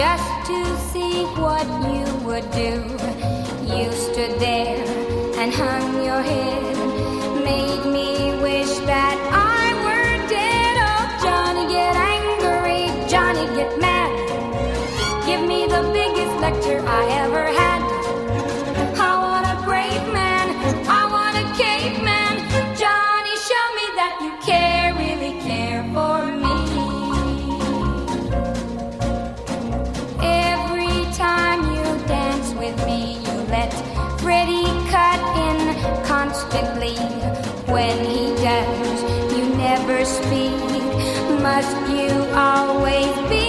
just to see what you would do. You stood there and hung your head. when he does, you never speak. Must you always be?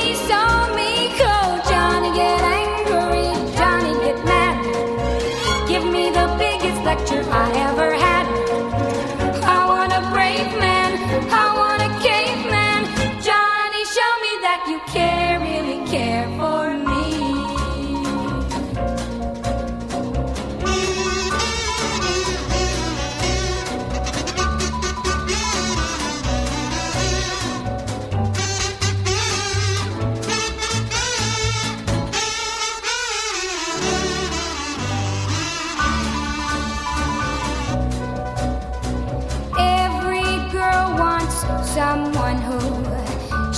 someone who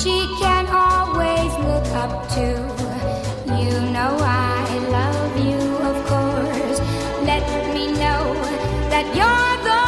she can always look up to. You know I love you, of course. Let me know that you're the